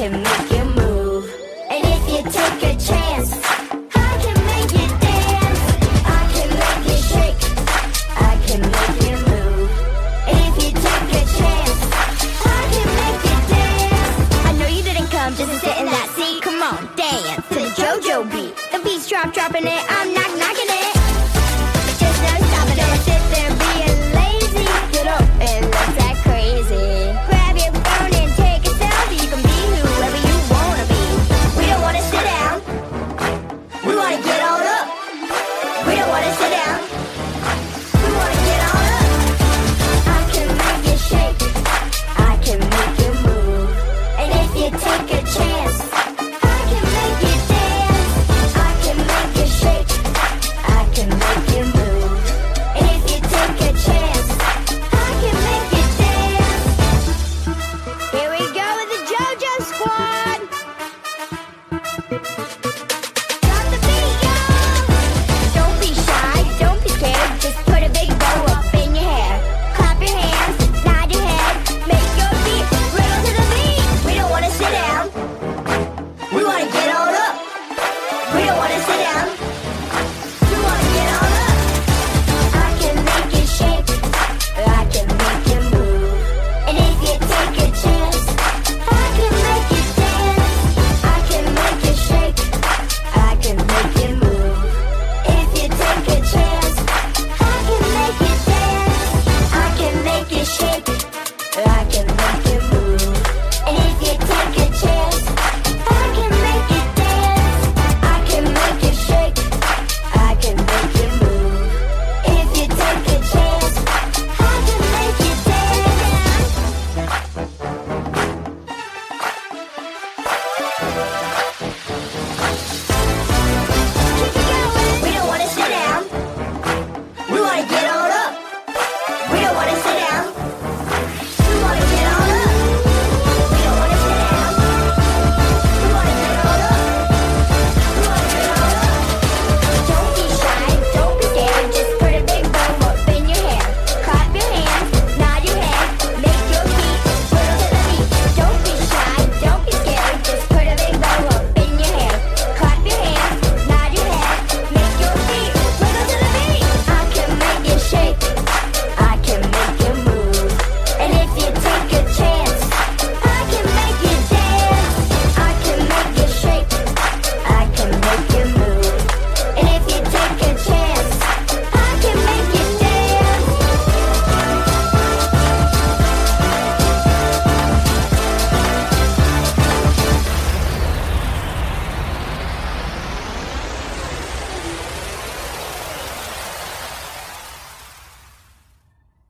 can make you move. And if you take a chance, I can make you dance. I can make you shake. I can make you move. And if you take a chance, I can make you dance. I know you didn't come just to sit in that seat. Come on, dance to the JoJo beat. The beat's drop, dropping it. Not Take a chance.